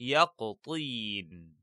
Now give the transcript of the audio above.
يقطين.